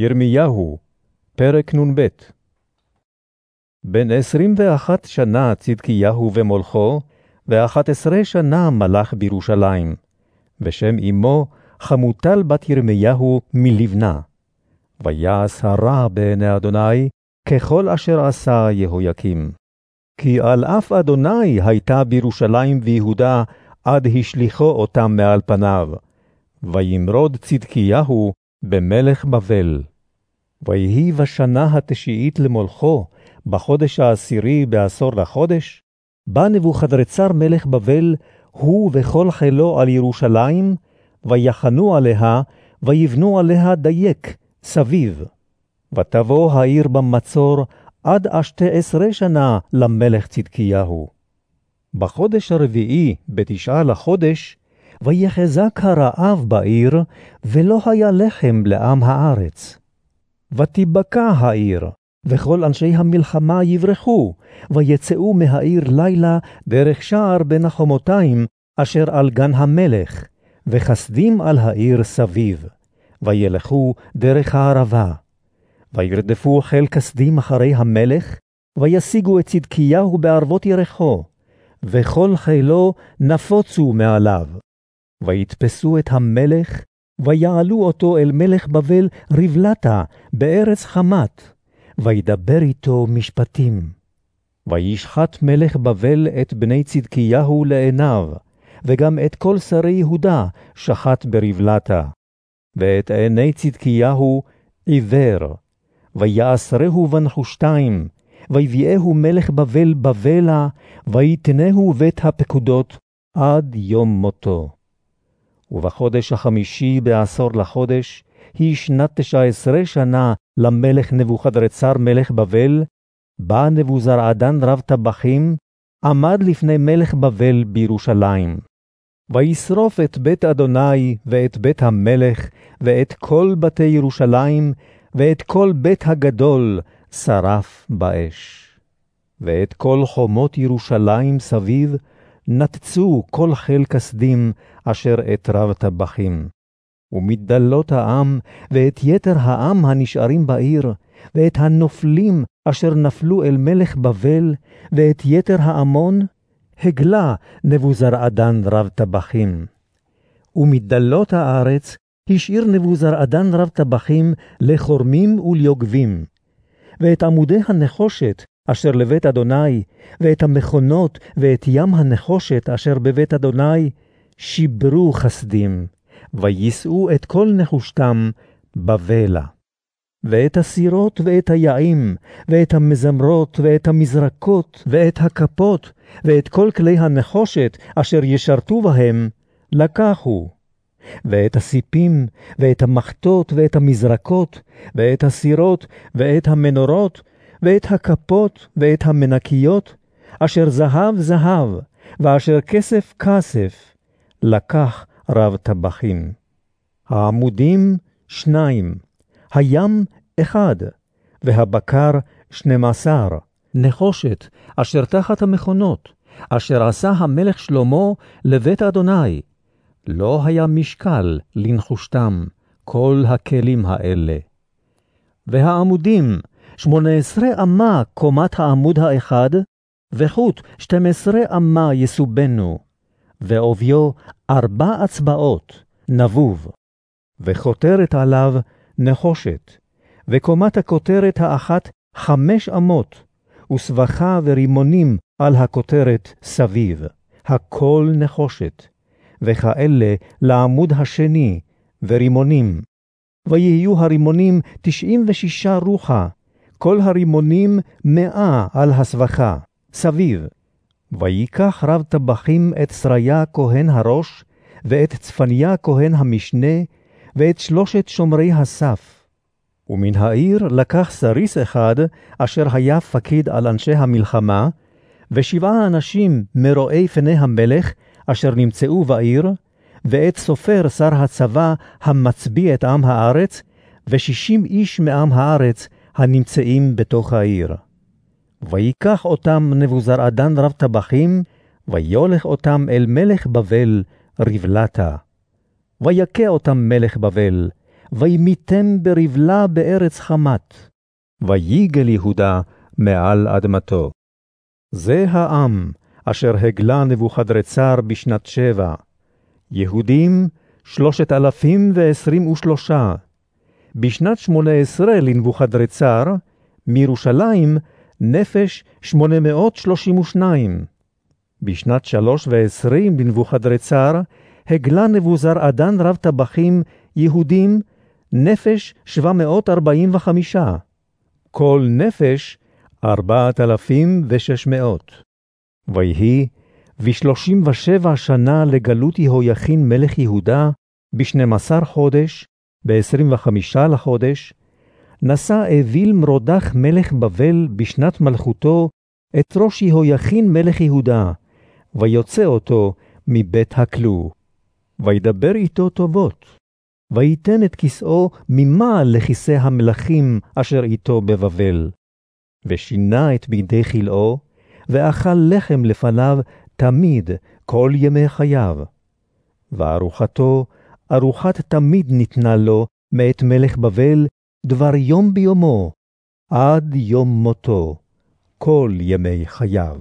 ירמיהו, פרק נ"ב בן עשרים ואחת שנה צדקיהו ומולכו, ואחת עשרה שנה מלך בירושלים, ושם אמו חמוטל בת ירמיהו מלבנה. ויעש הרע בעיני אדוני, ככל אשר עשה יהויקים. כי על אף אדוני הייתה בירושלים ויהודה, עד השליחו אותם מעל פניו. וימרוד צדקיהו במלך בבל. ויהי בשנה התשיעית למולכו, בחודש העשירי בעשור לחודש, בא נבוכדרצר מלך בבל, הוא וכל חילו על ירושלים, ויחנו עליה, ויבנו עליה דייק, סביב. ותבוא העיר במצור עד אשתי עשרה שנה למלך צדקיהו. בחודש הרביעי, בתשעה לחודש, ויחזק הרעב בעיר, ולא היה לחם לעם הארץ. ותיבקע העיר, וכל אנשי המלחמה יברחו, ויצאו מהעיר לילה דרך שער בין החומותיים, אשר על גן המלך, וחסדים על העיר סביב, וילכו דרך הערבה. וירדפו חיל כסדים אחרי המלך, וישיגו את צדקיהו בערבות ירחו, וכל חילו נפוצו מעליו. ויתפסו את המלך, ויעלו אותו אל מלך בבל רבלתה בארץ חמת, וידבר איתו משפטים. וישחט מלך בבל את בני צדקיהו לעיניו, וגם את כל שרי יהודה שחט ברבלתה. ואת עיני צדקיהו עיוור, ויעשרהו בנחושתיים, ויביאהו מלך בבל בבלה, ויתנהו בית הפקודות עד יום מותו. ובחודש החמישי בעשור לחודש, היא שנת תשע עשרה שנה למלך נבוכדרצר מלך בבל, בא נבוזרעדן רב טבחים, עמד לפני מלך בבל בירושלים. וישרוף את בית אדוני ואת בית המלך, ואת כל בתי ירושלים, ואת כל בית הגדול שרף באש. ואת כל חומות ירושלים סביב, נתצו כל חיל כסדים אשר את רב טבחים. ומדלות העם, ואת יתר העם הנשארים בעיר, ואת הנופלים אשר נפלו אל מלך בבל, ואת יתר העמון, הגלה נבוזרעדן רב טבחים. ומדלות הארץ השאיר נבוזרעדן רב טבחים לחורמים וליוגבים. ואת עמודי הנחושת אשר לבית אדוני, ואת המכונות ואת ים הנחושת אשר בבית אדוני, שיברו חסדים, ויישאו את כל נחושתם בבלה. ואת הסירות ואת היעים, ואת המזמרות, ואת המזרקות, ואת הכפות, ואת כל כלי הנחושת אשר ישרתו בהם, לקחו. ואת הסיפים, ואת המחטות, ואת המזרקות, ואת הסירות, ואת המנורות, ואת הכפות, ואת המנקיות, אשר זהב זהב, ואשר כסף כסף, לקח רב טבחים. העמודים שניים, הים אחד, והבקר שנים עשר, נחושת, אשר תחת המכונות, אשר עשה המלך שלמה לבית אדוני. לא היה משקל לנחושתם כל הכלים האלה. והעמודים, שמונה עשרה אמה קומת העמוד האחד, וחוט שתים עשרה אמה יסובנו, ועוביו ארבע אצבעות, נבוב, וכותרת עליו נחושת, וקומת הכותרת האחת חמש אמות, וסבכה ורימונים על הכותרת סביב, הכל נחושת, וכאלה לעמוד השני, ורימונים. ויהיו הרימונים תשעים ושישה רוחה, כל הרימונים מאה על הסבכה, סביב. ויקח רב טבחים את שריה כהן הראש, ואת צפניה כהן המשנה, ואת שלושת שומרי הסף. ומן העיר לקח סריס אחד, אשר היה פקיד על אנשי המלחמה, ושבעה אנשים מרואי פני המלך, אשר נמצאו בעיר, ואת סופר שר הצבא המצביא את עם הארץ, ושישים איש מעם הארץ הנמצאים בתוך העיר. ויקח אותם נבוזרעדן רב טבחים, ויולך אותם אל מלך בבל רבלתה. ויכה אותם מלך בבל, וימיתם ברבלה בארץ חמת, ויגל יהודה מעל אדמתו. זה העם אשר הגלה נבוכדרצר בשנת שבע. יהודים שלושת אלפים ועשרים ושלושה. בשנת שמונה עשרה לנבוכדרצר, מירושלים נפש שמונה מאות שלושים ושניים. בשנת שלוש ועשרים לנבוכדרצר, הגלה נבוזר אדן רב טבחים יהודים נפש שבע מאות ארבעים וחמישה. כל נפש ארבעת אלפים ושש מאות. ויהי בשלושים ושבע שנה לגלות יהויכין מלך יהודה, בשנים עשר חודש, בעשרים וחמישה לחודש, נשא אוויל מרודח מלך בבל בשנת מלכותו את ראש יהויכין מלך יהודה, ויוצא אותו מבית הכלוא. וידבר איתו טובות, ויתן את כסאו ממעל לכיסא המלכים אשר איתו בבבל. ושינה את בידי כלאו, ואכל לחם לפניו תמיד כל ימי חייו. וארוחתו, ארוחת תמיד ניתנה לו מאת מלך בבל, דבר יום ביומו, עד יום מותו, כל ימי חייו.